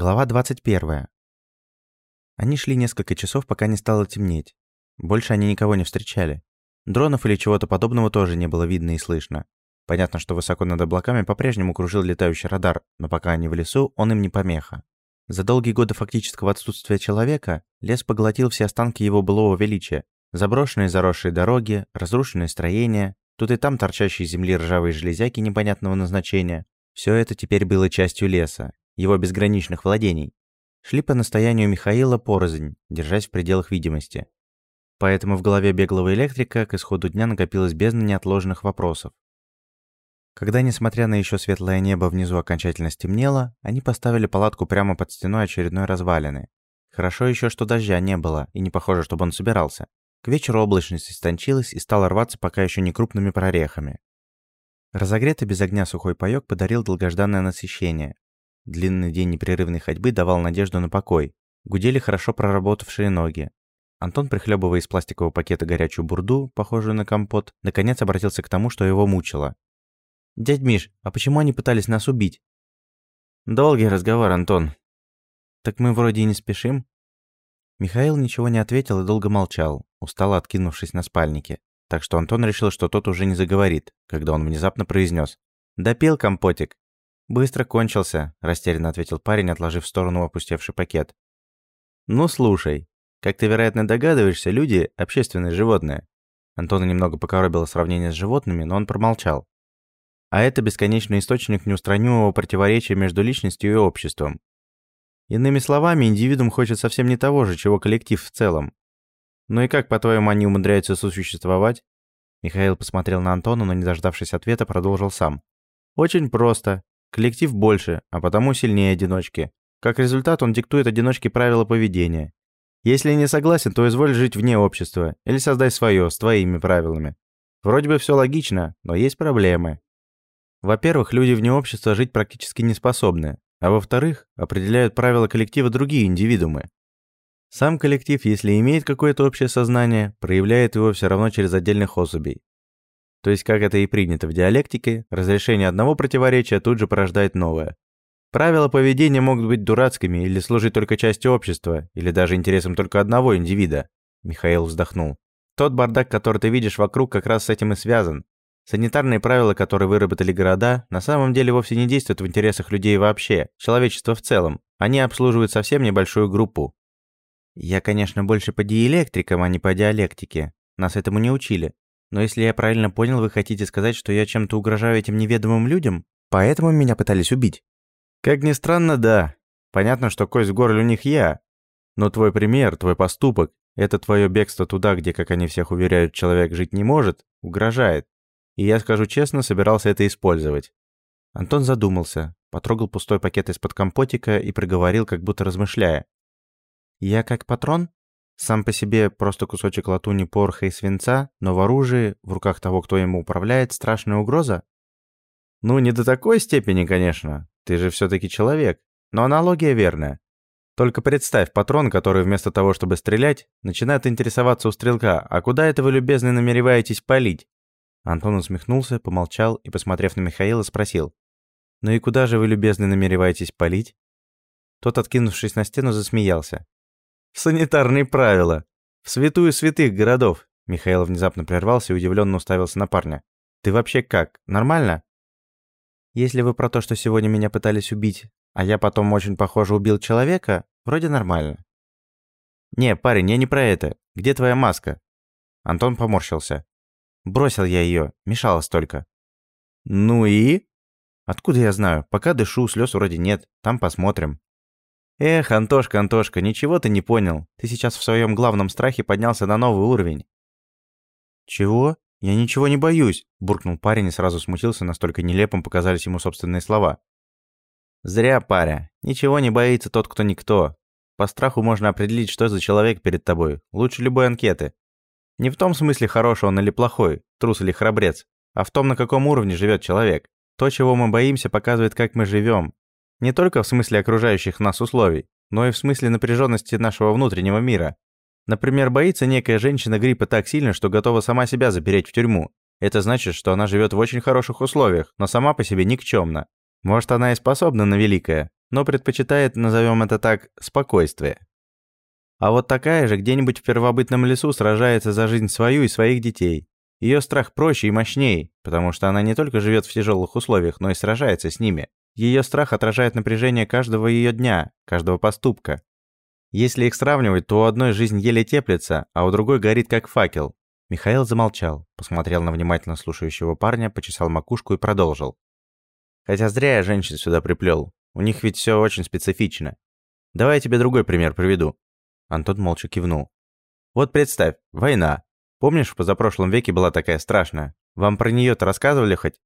Глава 21. Они шли несколько часов, пока не стало темнеть. Больше они никого не встречали. Дронов или чего-то подобного тоже не было видно и слышно. Понятно, что высоко над облаками по-прежнему кружил летающий радар, но пока они в лесу, он им не помеха. За долгие годы фактического отсутствия человека лес поглотил все останки его былого величия. Заброшенные заросшие дороги, разрушенные строения, тут и там торчащие из земли ржавые железяки непонятного назначения. Все это теперь было частью леса, его безграничных владений, шли по настоянию Михаила порознь, держась в пределах видимости. Поэтому в голове беглого электрика к исходу дня накопилось бездна неотложенных вопросов. Когда, несмотря на еще светлое небо, внизу окончательно стемнело, они поставили палатку прямо под стеной очередной развалины. Хорошо еще, что дождя не было, и не похоже, чтобы он собирался. К вечеру облачность истончилась и стала рваться пока еще не крупными прорехами. Разогретый без огня сухой паёк подарил долгожданное насыщение, Длинный день непрерывной ходьбы давал надежду на покой. Гудели хорошо проработавшие ноги. Антон, прихлебывая из пластикового пакета горячую бурду, похожую на компот, наконец обратился к тому, что его мучило. «Дядь Миш, а почему они пытались нас убить?» «Долгий разговор, Антон». «Так мы вроде и не спешим». Михаил ничего не ответил и долго молчал, устало откинувшись на спальнике. Так что Антон решил, что тот уже не заговорит, когда он внезапно произнес: «Допил компотик?» «Быстро кончился», – растерянно ответил парень, отложив в сторону опустевший пакет. «Ну, слушай. Как ты, вероятно, догадываешься, люди – общественные животные». Антона немного покоробило сравнение с животными, но он промолчал. А это бесконечный источник неустранимого противоречия между личностью и обществом. Иными словами, индивидуум хочет совсем не того же, чего коллектив в целом. Ну и как, по-твоему, они умудряются сосуществовать? Михаил посмотрел на Антона, но не дождавшись ответа, продолжил сам. Очень просто. Коллектив больше, а потому сильнее одиночки. Как результат, он диктует одиночке правила поведения. Если не согласен, то изволь жить вне общества или создай свое, с твоими правилами. Вроде бы все логично, но есть проблемы. Во-первых, люди вне общества жить практически не способны, а во-вторых, определяют правила коллектива другие индивидуумы. Сам коллектив, если имеет какое-то общее сознание, проявляет его все равно через отдельных особей. То есть, как это и принято в диалектике, разрешение одного противоречия тут же порождает новое. Правила поведения могут быть дурацкими или служить только частью общества, или даже интересам только одного индивида. Михаил вздохнул. Тот бардак, который ты видишь вокруг, как раз с этим и связан. Санитарные правила, которые выработали города, на самом деле вовсе не действуют в интересах людей вообще, человечества в целом. Они обслуживают совсем небольшую группу. Я, конечно, больше по диэлектрикам, а не по диалектике. Нас этому не учили. Но если я правильно понял, вы хотите сказать, что я чем-то угрожаю этим неведомым людям? Поэтому меня пытались убить? Как ни странно, да. Понятно, что кость в горле у них я. Но твой пример, твой поступок, это твое бегство туда, где, как они всех уверяют, человек жить не может, угрожает. И я, скажу честно, собирался это использовать. Антон задумался, потрогал пустой пакет из-под компотика и проговорил, как будто размышляя. «Я как патрон?» Сам по себе просто кусочек латуни, порха и свинца, но в оружии, в руках того, кто ему управляет, страшная угроза? Ну, не до такой степени, конечно. Ты же все-таки человек. Но аналогия верная. Только представь патрон, который вместо того, чтобы стрелять, начинает интересоваться у стрелка, а куда это вы, любезно, намереваетесь палить? Антон усмехнулся, помолчал и, посмотрев на Михаила, спросил. «Ну и куда же вы, любезно, намереваетесь палить?» Тот, откинувшись на стену, засмеялся. Санитарные правила. В святую святых городов. Михаил внезапно прервался и удивленно уставился на парня. Ты вообще как? Нормально? Если вы про то, что сегодня меня пытались убить, а я потом очень похоже убил человека, вроде нормально. Не, парень, я не про это. Где твоя маска? Антон поморщился. Бросил я ее, мешала столько. Ну и? Откуда я знаю? Пока дышу, слез вроде нет. Там посмотрим. Эх, Антошка, Антошка, ничего ты не понял. Ты сейчас в своем главном страхе поднялся на новый уровень. Чего? Я ничего не боюсь, буркнул парень и сразу смутился, настолько нелепым показались ему собственные слова. Зря, паря. Ничего не боится тот, кто никто. По страху можно определить, что за человек перед тобой, лучше любой анкеты. Не в том смысле, хороший он или плохой, трус или храбрец, а в том, на каком уровне живет человек. То, чего мы боимся, показывает, как мы живем, не только в смысле окружающих нас условий, но и в смысле напряженности нашего внутреннего мира. Например, боится некая женщина гриппа так сильно, что готова сама себя запереть в тюрьму. Это значит, что она живет в очень хороших условиях, но сама по себе никчемна. Может, она и способна на великое, но предпочитает, назовем это так, спокойствие. А вот такая же где-нибудь в первобытном лесу сражается за жизнь свою и своих детей. Ее страх проще и мощнее, потому что она не только живет в тяжелых условиях, но и сражается с ними. Ее страх отражает напряжение каждого ее дня, каждого поступка. Если их сравнивать, то у одной жизнь еле теплится, а у другой горит как факел. Михаил замолчал, посмотрел на внимательно слушающего парня, почесал макушку и продолжил. Хотя зря я женщин сюда приплел. У них ведь все очень специфично. Давай я тебе другой пример приведу. Антон молча кивнул. Вот представь, война. Помнишь, в позапрошлом веке была такая страшная? Вам про нее то рассказывали хоть?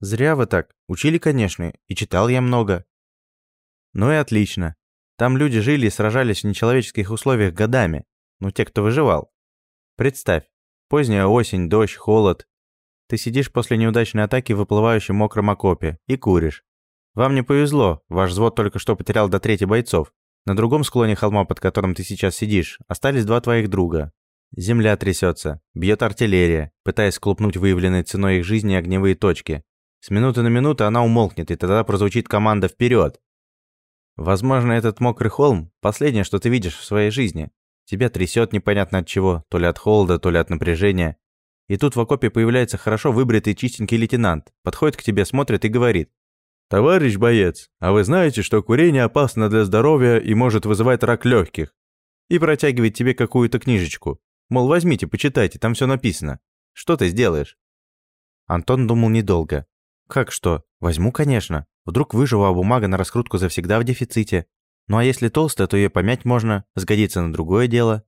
Зря вы так. Учили, конечно, и читал я много. Ну и отлично. Там люди жили и сражались в нечеловеческих условиях годами. Ну, те, кто выживал. Представь, поздняя осень, дождь, холод. Ты сидишь после неудачной атаки в выплывающем мокром окопе и куришь. Вам не повезло, ваш взвод только что потерял до трети бойцов. На другом склоне холма, под которым ты сейчас сидишь, остались два твоих друга. Земля трясется, бьет артиллерия, пытаясь склупнуть выявленной ценой их жизни огневые точки. С минуты на минуту она умолкнет, и тогда прозвучит команда «Вперед!». Возможно, этот мокрый холм – последнее, что ты видишь в своей жизни. Тебя трясет непонятно от чего, то ли от холода, то ли от напряжения. И тут в окопе появляется хорошо выбритый чистенький лейтенант, подходит к тебе, смотрит и говорит. «Товарищ боец, а вы знаете, что курение опасно для здоровья и может вызывать рак легких?» И протягивает тебе какую-то книжечку. Мол, возьмите, почитайте, там все написано. Что ты сделаешь? Антон думал недолго. Как что? Возьму, конечно. Вдруг выживу, а бумага на раскрутку завсегда в дефиците. Ну а если толстая, то ее помять можно, сгодится на другое дело.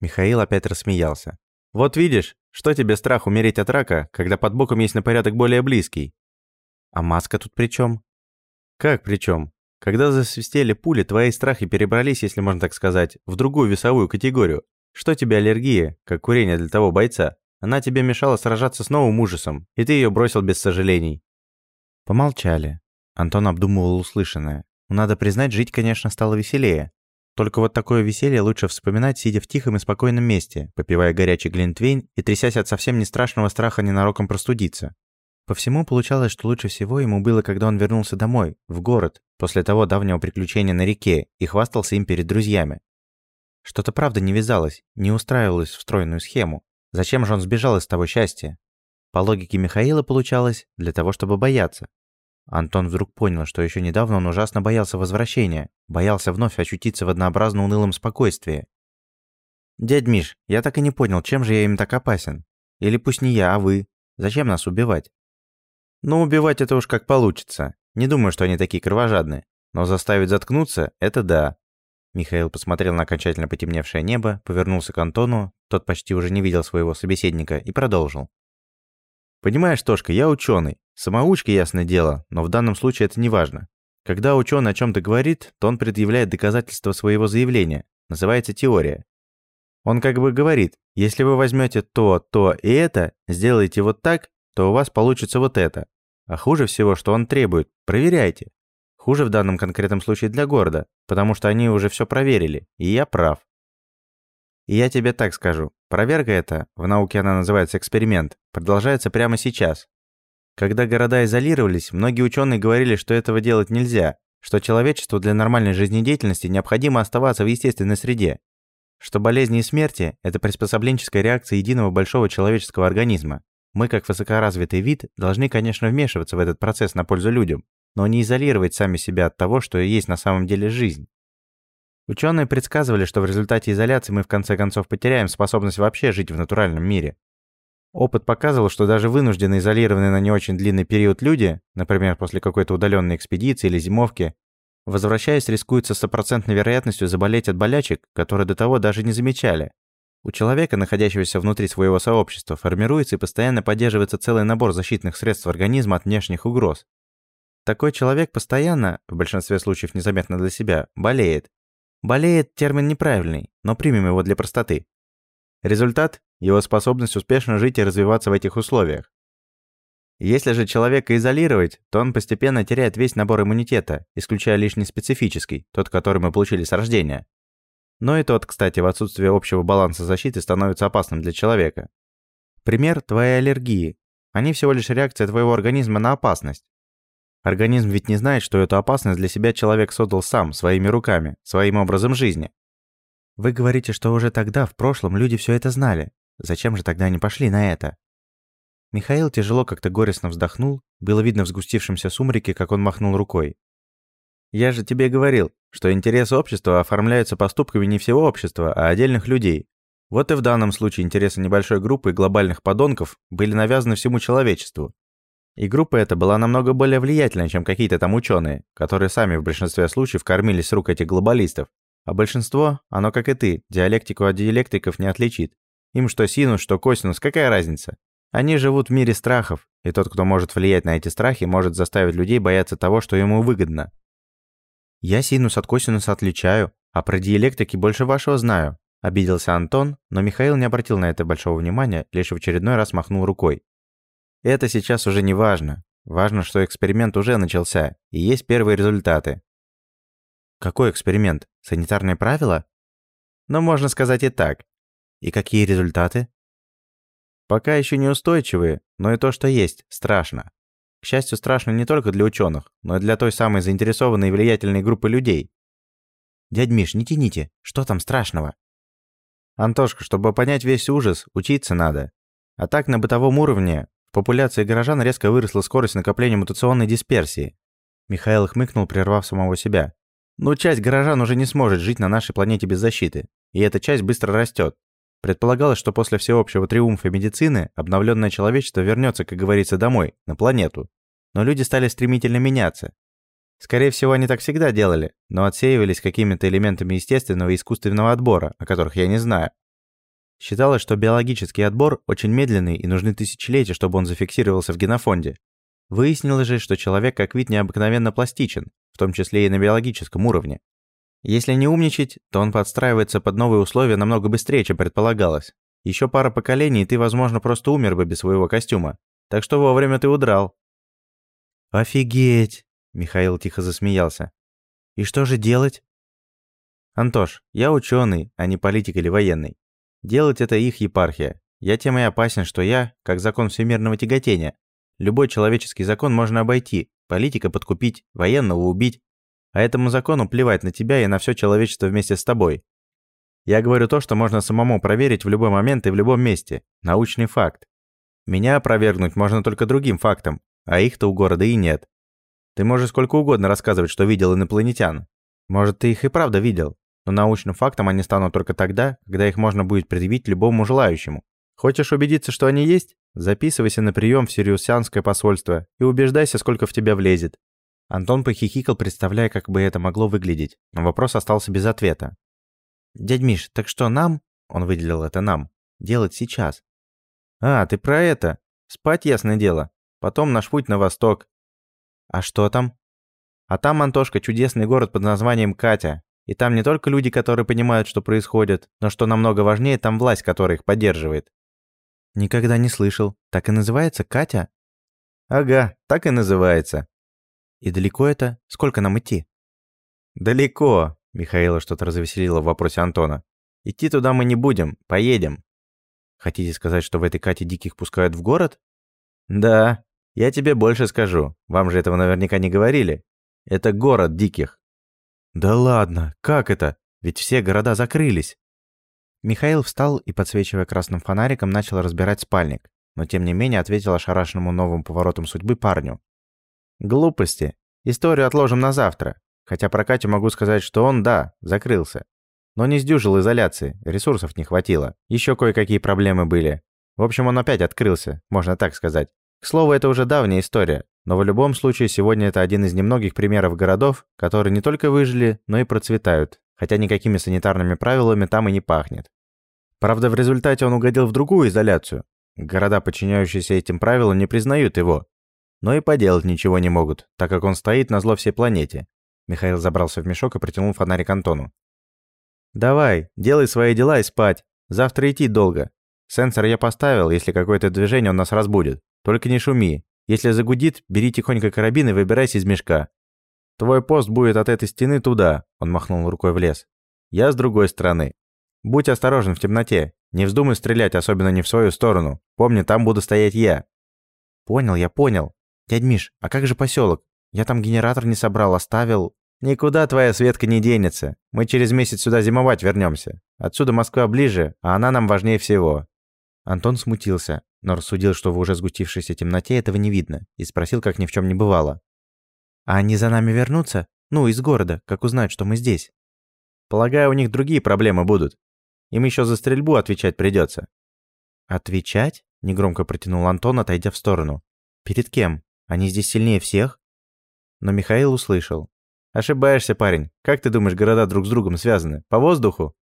Михаил опять рассмеялся. Вот видишь, что тебе страх умереть от рака, когда под боком есть на порядок более близкий? А маска тут при чем? Как при чем? Когда засвистели пули, твои страхи перебрались, если можно так сказать, в другую весовую категорию. Что тебе аллергия, как курение для того бойца? Она тебе мешала сражаться с новым ужасом, и ты ее бросил без сожалений. Помолчали. Антон обдумывал услышанное. Надо признать, жить, конечно, стало веселее. Только вот такое веселье лучше вспоминать, сидя в тихом и спокойном месте, попивая горячий глинтвейн и трясясь от совсем не страшного страха ненароком простудиться. По всему получалось, что лучше всего ему было, когда он вернулся домой, в город, после того давнего приключения на реке, и хвастался им перед друзьями. Что-то правда не вязалось, не устраивалось в стройную схему. Зачем же он сбежал из того счастья? По логике Михаила получалось, для того, чтобы бояться. Антон вдруг понял, что еще недавно он ужасно боялся возвращения, боялся вновь очутиться в однообразно унылом спокойствии. «Дядь Миш, я так и не понял, чем же я им так опасен? Или пусть не я, а вы? Зачем нас убивать?» «Ну, убивать это уж как получится. Не думаю, что они такие кровожадные. Но заставить заткнуться – это да». Михаил посмотрел на окончательно потемневшее небо, повернулся к Антону, тот почти уже не видел своего собеседника, и продолжил. «Понимаешь, Тошка, я ученый. Самоучка, ясное дело, но в данном случае это не важно. Когда ученый о чем-то говорит, то он предъявляет доказательства своего заявления. Называется теория. Он как бы говорит, если вы возьмете то, то и это, сделаете вот так, то у вас получится вот это. А хуже всего, что он требует, проверяйте. Хуже в данном конкретном случае для города, потому что они уже все проверили, и я прав. И я тебе так скажу, проверка эта, в науке она называется эксперимент, продолжается прямо сейчас, когда города изолировались, многие ученые говорили, что этого делать нельзя, что человечеству для нормальной жизнедеятельности необходимо оставаться в естественной среде, что болезни и смерти – это приспособленческая реакция единого большого человеческого организма. Мы, как высокоразвитый вид, должны, конечно, вмешиваться в этот процесс на пользу людям, но не изолировать сами себя от того, что есть на самом деле жизнь. Ученые предсказывали, что в результате изоляции мы в конце концов потеряем способность вообще жить в натуральном мире. Опыт показывал, что даже вынужденно изолированные на не очень длинный период люди, например, после какой-то удаленной экспедиции или зимовки, возвращаясь, рискуют со стопроцентной вероятностью заболеть от болячек, которые до того даже не замечали. У человека, находящегося внутри своего сообщества, формируется и постоянно поддерживается целый набор защитных средств организма от внешних угроз. Такой человек постоянно, в большинстве случаев незаметно для себя, болеет. Болеет – термин неправильный, но примем его для простоты. Результат – его способность успешно жить и развиваться в этих условиях. Если же человека изолировать, то он постепенно теряет весь набор иммунитета, исключая лишний специфический, тот, который мы получили с рождения. Но и тот, кстати, в отсутствие общего баланса защиты становится опасным для человека. Пример – твои аллергии. Они всего лишь реакция твоего организма на опасность. Организм ведь не знает, что эту опасность для себя человек создал сам, своими руками, своим образом жизни. Вы говорите, что уже тогда, в прошлом, люди все это знали. Зачем же тогда они пошли на это? Михаил тяжело как-то горестно вздохнул, было видно в сгустившемся сумраке, как он махнул рукой. «Я же тебе говорил, что интересы общества оформляются поступками не всего общества, а отдельных людей. Вот и в данном случае интересы небольшой группы глобальных подонков были навязаны всему человечеству. И группа эта была намного более влиятельной, чем какие-то там ученые, которые сами в большинстве случаев кормились с рук этих глобалистов. А большинство, оно как и ты, диалектику от диалектиков не отличит. Им что синус, что косинус, какая разница? Они живут в мире страхов, и тот, кто может влиять на эти страхи, может заставить людей бояться того, что ему выгодно. Я синус от косинуса отличаю, а про диалектики больше вашего знаю. Обиделся Антон, но Михаил не обратил на это большого внимания, лишь в очередной раз махнул рукой. Это сейчас уже не важно. Важно, что эксперимент уже начался, и есть первые результаты. Какой эксперимент? Санитарные правила? Ну, можно сказать и так. И какие результаты? Пока еще не устойчивые, но и то, что есть, страшно. К счастью, страшно не только для ученых, но и для той самой заинтересованной и влиятельной группы людей. Дядь Миш, не тяните, что там страшного? Антошка, чтобы понять весь ужас, учиться надо. А так на бытовом уровне популяции горожан резко выросла скорость накопления мутационной дисперсии. Михаил хмыкнул, прервав самого себя. Ну, часть горожан уже не сможет жить на нашей планете без защиты, и эта часть быстро растет. Предполагалось, что после всеобщего триумфа медицины обновленное человечество вернется, как говорится, домой, на планету. Но люди стали стремительно меняться. Скорее всего, они так всегда делали, но отсеивались какими-то элементами естественного и искусственного отбора, о которых я не знаю. Считалось, что биологический отбор очень медленный и нужны тысячелетия, чтобы он зафиксировался в генофонде. Выяснилось же, что человек как вид необыкновенно пластичен, в том числе и на биологическом уровне. Если не умничать, то он подстраивается под новые условия намного быстрее, чем предполагалось. Еще пара поколений, и ты, возможно, просто умер бы без своего костюма. Так что вовремя ты удрал. «Офигеть!» – Михаил тихо засмеялся. «И что же делать?» «Антош, я ученый, а не политик или военный. Делать это их епархия. Я тем и опасен, что я, как закон всемирного тяготения. Любой человеческий закон можно обойти, политика подкупить, военного убить. А этому закону плевать на тебя и на все человечество вместе с тобой. Я говорю то, что можно самому проверить в любой момент и в любом месте. Научный факт. Меня опровергнуть можно только другим фактом, а их-то у города и нет. Ты можешь сколько угодно рассказывать, что видел инопланетян. Может, ты их и правда видел, но научным фактом они станут только тогда, когда их можно будет предъявить любому желающему. Хочешь убедиться, что они есть? Записывайся на прием в Сириусянское посольство и убеждайся, сколько в тебя влезет. Антон похихикал, представляя, как бы это могло выглядеть, но вопрос остался без ответа. «Дядь Миш, так что нам?» Он выделил это нам. «Делать сейчас». «А, ты про это? Спать, ясное дело. Потом наш путь на восток». «А что там?» «А там, Антошка, чудесный город под названием Катя. И там не только люди, которые понимают, что происходит, но что намного важнее, там власть, которая их поддерживает. Никогда не слышал. Так и называется Катя? Ага, так и называется. И далеко это? Сколько нам идти? Далеко. Михаила что-то развеселило в вопросе Антона. Идти туда мы не будем, поедем. Хотите сказать, что в этой Кате диких пускают в город? Да. Я тебе больше скажу. Вам же этого наверняка не говорили. Это город диких. «Да ладно, как это? Ведь все города закрылись!» Михаил встал и, подсвечивая красным фонариком, начал разбирать спальник, но тем не менее ответил ошарашенному новым поворотом судьбы парню. «Глупости. Историю отложим на завтра. Хотя про Катю могу сказать, что он, да, закрылся. Но не сдюжил изоляции, ресурсов не хватило. Еще кое-какие проблемы были. В общем, он опять открылся, можно так сказать. К слову, это уже давняя история, но в любом случае сегодня это один из немногих примеров городов, которые не только выжили, но и процветают, хотя никакими санитарными правилами там и не пахнет. Правда, в результате он угодил в другую изоляцию. Города, подчиняющиеся этим правилам, не признают его. Но и поделать ничего не могут, так как он стоит на зло всей планете. Михаил забрался в мешок и протянул фонарик Антону. «Давай, делай свои дела и спать. Завтра идти долго. Сенсор я поставил, если какое-то движение он нас разбудит. Только не шуми, если загудит, бери тихонько карабин и выбирайся из мешка. Твой пост будет от этой стены туда, он махнул рукой в лес. Я с другой стороны. Будь осторожен в темноте. Не вздумай стрелять, особенно не в свою сторону. Помни, там буду стоять я. Понял, я понял. Дядь Миш, а как же поселок? Я там генератор не собрал, оставил. Никуда твоя Светка не денется. Мы через месяц сюда зимовать вернемся. Отсюда Москва ближе, а она нам важнее всего. Антон смутился, но рассудил, что в уже сгустившейся темноте этого не видно, и спросил, как ни в чем не бывало. «А они за нами вернутся? Ну, из города, как узнают, что мы здесь?» «Полагаю, у них другие проблемы будут. Им еще за стрельбу отвечать придется. «Отвечать?» – негромко протянул Антон, отойдя в сторону. «Перед кем? Они здесь сильнее всех?» Но Михаил услышал. «Ошибаешься, парень. Как ты думаешь, города друг с другом связаны? По воздуху?»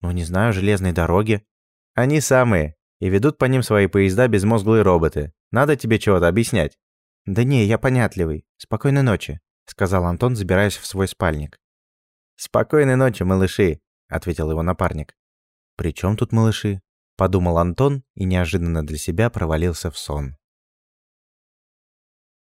«Ну, не знаю, железные дороги». «Они самые. И ведут по ним свои поезда безмозглые роботы. Надо тебе чего-то объяснять». «Да не, я понятливый. Спокойной ночи», — сказал Антон, забираясь в свой спальник. «Спокойной ночи, малыши», — ответил его напарник. «При чем тут малыши?» — подумал Антон и неожиданно для себя провалился в сон.